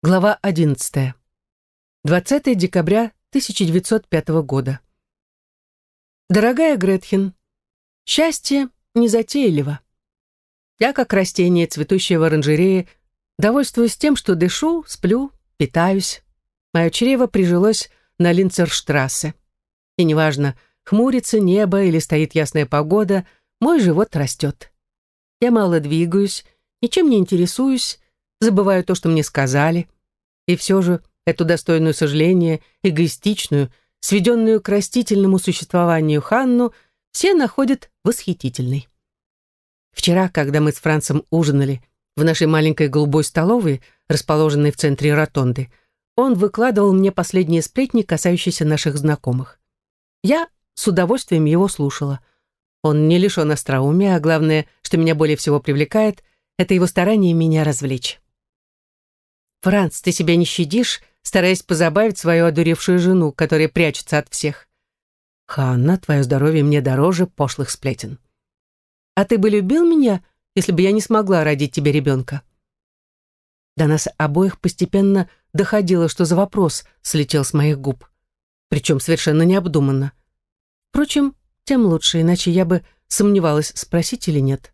Глава 11. 20 декабря 1905 года. Дорогая Гретхен, счастье незатейливо. Я, как растение, цветущее в оранжерее, довольствуюсь тем, что дышу, сплю, питаюсь. Мое чрево прижилось на Линцерштрассе. И неважно, хмурится небо или стоит ясная погода, мой живот растет. Я мало двигаюсь, ничем не интересуюсь, забываю то, что мне сказали. И все же эту достойную сожаления, эгоистичную, сведенную к растительному существованию Ханну, все находят восхитительной. Вчера, когда мы с Францем ужинали в нашей маленькой голубой столовой, расположенной в центре ротонды, он выкладывал мне последние сплетни, касающиеся наших знакомых. Я с удовольствием его слушала. Он не лишен остроумия, а главное, что меня более всего привлекает, это его старание меня развлечь. «Франц, ты себя не щадишь, стараясь позабавить свою одуревшую жену, которая прячется от всех?» «Ханна, твое здоровье мне дороже пошлых сплетен». «А ты бы любил меня, если бы я не смогла родить тебе ребенка?» До нас обоих постепенно доходило, что за вопрос слетел с моих губ. Причем совершенно необдуманно. Впрочем, тем лучше, иначе я бы сомневалась, спросить или нет.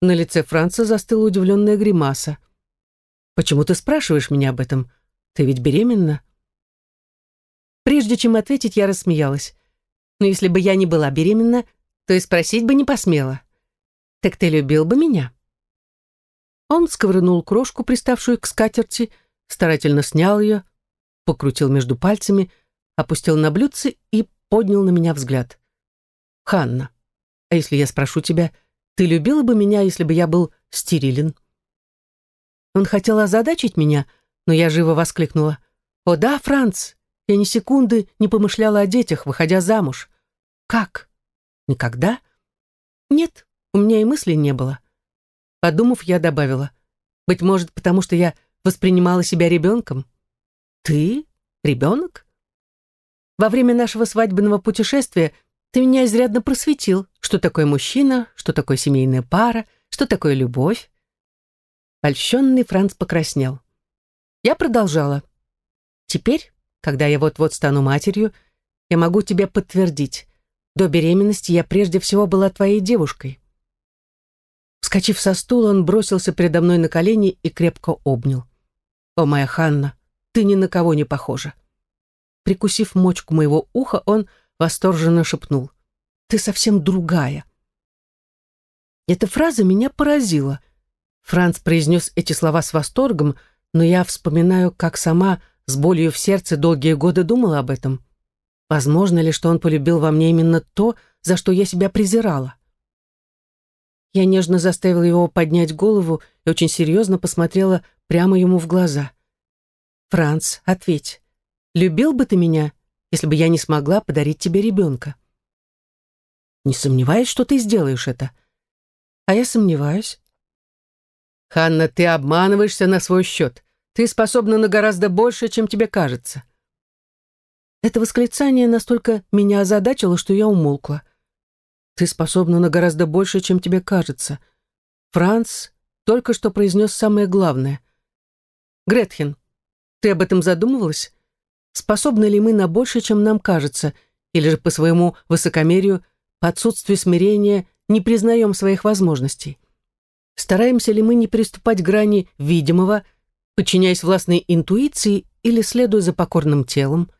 На лице Франца застыла удивленная гримаса. Почему ты спрашиваешь меня об этом? Ты ведь беременна?» Прежде чем ответить, я рассмеялась. «Но если бы я не была беременна, то и спросить бы не посмела. Так ты любил бы меня?» Он сковырнул крошку, приставшую к скатерти, старательно снял ее, покрутил между пальцами, опустил на блюдце и поднял на меня взгляд. «Ханна, а если я спрошу тебя, ты любила бы меня, если бы я был стерилен?» Он хотел озадачить меня, но я живо воскликнула. «О да, Франц, я ни секунды не помышляла о детях, выходя замуж. Как? Никогда? Нет, у меня и мысли не было. Подумав, я добавила. Быть может, потому что я воспринимала себя ребенком? Ты? Ребенок? Во время нашего свадебного путешествия ты меня изрядно просветил, что такое мужчина, что такое семейная пара, что такое любовь. Польщенный Франц покраснел. Я продолжала. «Теперь, когда я вот-вот стану матерью, я могу тебе подтвердить. До беременности я прежде всего была твоей девушкой». Вскочив со стула, он бросился передо мной на колени и крепко обнял. «О, моя Ханна, ты ни на кого не похожа». Прикусив мочку моего уха, он восторженно шепнул. «Ты совсем другая». Эта фраза меня поразила. Франц произнес эти слова с восторгом, но я вспоминаю, как сама с болью в сердце долгие годы думала об этом. Возможно ли, что он полюбил во мне именно то, за что я себя презирала? Я нежно заставила его поднять голову и очень серьезно посмотрела прямо ему в глаза. «Франц, ответь, любил бы ты меня, если бы я не смогла подарить тебе ребенка?» «Не сомневаюсь, что ты сделаешь это?» «А я сомневаюсь. «Ханна, ты обманываешься на свой счет. Ты способна на гораздо больше, чем тебе кажется». Это восклицание настолько меня озадачило, что я умолкла. «Ты способна на гораздо больше, чем тебе кажется». Франц только что произнес самое главное. «Гретхен, ты об этом задумывалась? Способны ли мы на больше, чем нам кажется, или же по своему высокомерию, по отсутствию смирения, не признаем своих возможностей?» Стараемся ли мы не приступать к грани видимого, подчиняясь властной интуиции или следуя за покорным телом?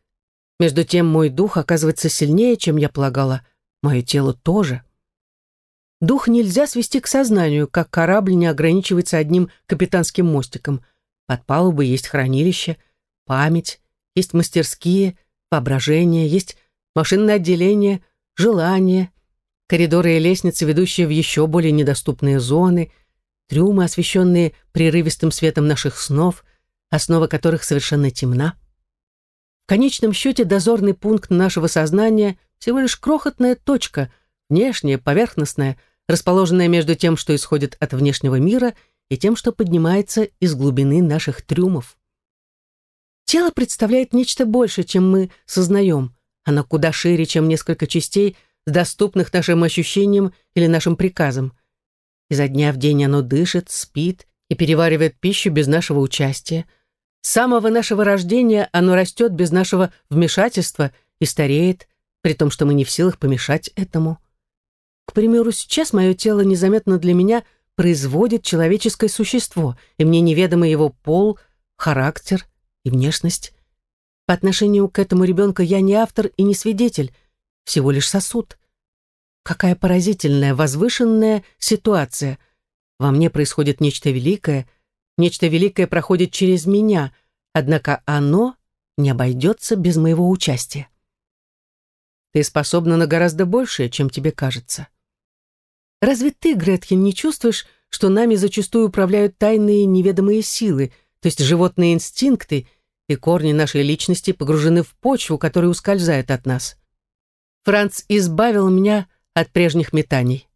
Между тем мой дух оказывается сильнее, чем я полагала. Мое тело тоже. Дух нельзя свести к сознанию, как корабль не ограничивается одним капитанским мостиком. Под палубой есть хранилище, память, есть мастерские, воображение, есть машинное отделение, желание, коридоры и лестницы, ведущие в еще более недоступные зоны — трюмы, освещенные прерывистым светом наших снов, основа которых совершенно темна. В конечном счете дозорный пункт нашего сознания всего лишь крохотная точка, внешняя, поверхностная, расположенная между тем, что исходит от внешнего мира, и тем, что поднимается из глубины наших трюмов. Тело представляет нечто большее, чем мы сознаем. Оно куда шире, чем несколько частей, доступных нашим ощущениям или нашим приказам. Изо дня в день оно дышит, спит и переваривает пищу без нашего участия. С самого нашего рождения оно растет без нашего вмешательства и стареет, при том, что мы не в силах помешать этому. К примеру, сейчас мое тело незаметно для меня производит человеческое существо, и мне неведомы его пол, характер и внешность. По отношению к этому ребенку я не автор и не свидетель, всего лишь сосуд. Какая поразительная, возвышенная ситуация. Во мне происходит нечто великое, нечто великое проходит через меня, однако оно не обойдется без моего участия. Ты способна на гораздо большее, чем тебе кажется. Разве ты, Гретхен, не чувствуешь, что нами зачастую управляют тайные неведомые силы, то есть животные инстинкты, и корни нашей личности погружены в почву, которая ускользает от нас? Франц избавил меня от прежних метаний.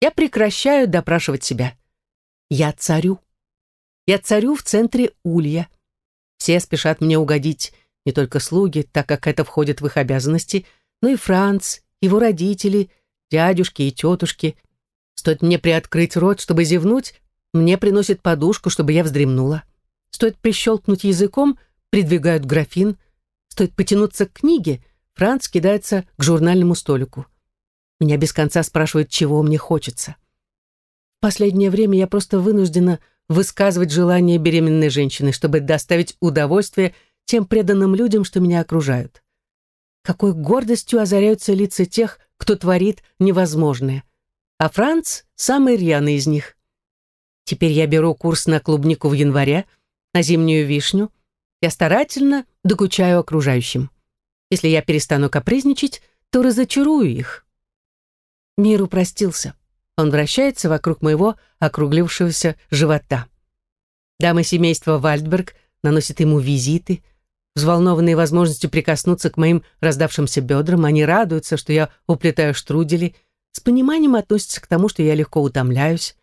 Я прекращаю допрашивать себя. Я царю. Я царю в центре улья. Все спешат мне угодить, не только слуги, так как это входит в их обязанности, но и Франц, его родители, дядюшки и тетушки. Стоит мне приоткрыть рот, чтобы зевнуть, мне приносят подушку, чтобы я вздремнула. Стоит прищелкнуть языком, придвигают графин. Стоит потянуться к книге, Франц кидается к журнальному столику. Меня без конца спрашивают, чего мне хочется. В последнее время я просто вынуждена высказывать желание беременной женщины, чтобы доставить удовольствие тем преданным людям, что меня окружают. Какой гордостью озаряются лица тех, кто творит невозможное. А Франц — самый рьяный из них. Теперь я беру курс на клубнику в январе, на зимнюю вишню. Я старательно докучаю окружающим. Если я перестану капризничать, то разочарую их. Мир упростился. Он вращается вокруг моего округлившегося живота. Дамы семейства Вальдберг наносят ему визиты. Взволнованные возможностью прикоснуться к моим раздавшимся бедрам, они радуются, что я уплетаю штрудели, с пониманием относятся к тому, что я легко утомляюсь.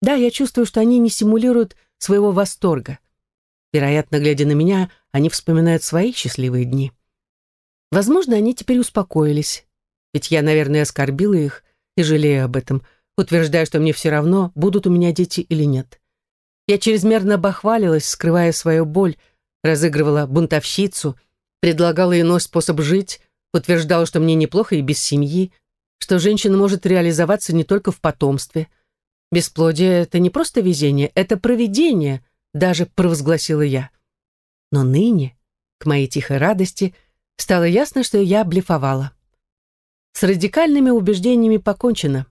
Да, я чувствую, что они не симулируют своего восторга. Вероятно, глядя на меня, они вспоминают свои счастливые дни. Возможно, они теперь успокоились. Ведь я, наверное, оскорбила их и жалею об этом, утверждая, что мне все равно, будут у меня дети или нет. Я чрезмерно бахвалилась, скрывая свою боль, разыгрывала бунтовщицу, предлагала иной способ жить, утверждала, что мне неплохо и без семьи, что женщина может реализоваться не только в потомстве. Бесплодие — это не просто везение, это провидение, даже провозгласила я. Но ныне, к моей тихой радости, стало ясно, что я блефовала. С радикальными убеждениями покончено.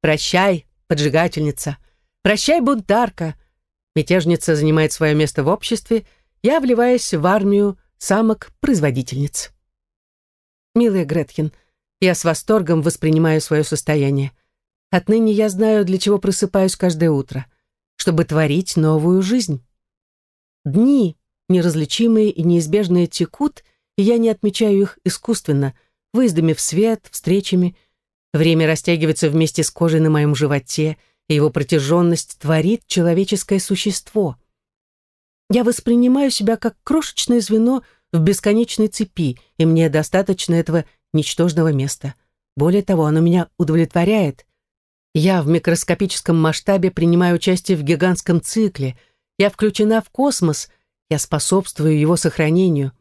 Прощай, поджигательница. Прощай, бунтарка. Мятежница занимает свое место в обществе, я вливаюсь в армию самок-производительниц. Милая Гретхен, я с восторгом воспринимаю свое состояние. Отныне я знаю, для чего просыпаюсь каждое утро, чтобы творить новую жизнь. Дни, неразличимые и неизбежные, текут, и я не отмечаю их искусственно — выездами в свет, встречами. Время растягивается вместе с кожей на моем животе, и его протяженность творит человеческое существо. Я воспринимаю себя как крошечное звено в бесконечной цепи, и мне достаточно этого ничтожного места. Более того, оно меня удовлетворяет. Я в микроскопическом масштабе принимаю участие в гигантском цикле. Я включена в космос, я способствую его сохранению.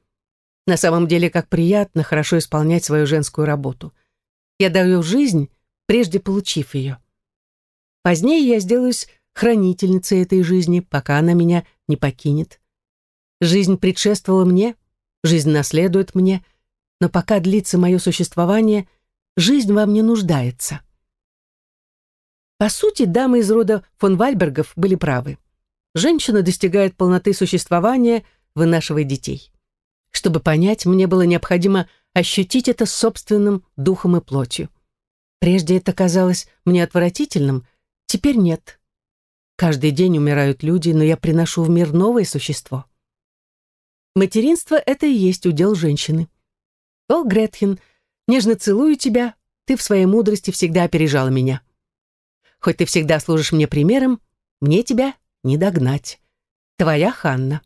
На самом деле, как приятно хорошо исполнять свою женскую работу. Я даю жизнь, прежде получив ее. Позднее я сделаюсь хранительницей этой жизни, пока она меня не покинет. Жизнь предшествовала мне, жизнь наследует мне, но пока длится мое существование, жизнь во мне нуждается. По сути, дамы из рода фон Вальбергов были правы. Женщина достигает полноты существования, вынашивая детей. Чтобы понять, мне было необходимо ощутить это собственным духом и плотью. Прежде это казалось мне отвратительным, теперь нет. Каждый день умирают люди, но я приношу в мир новое существо. Материнство — это и есть удел женщины. О, Гретхен, нежно целую тебя, ты в своей мудрости всегда опережала меня. Хоть ты всегда служишь мне примером, мне тебя не догнать. Твоя Ханна.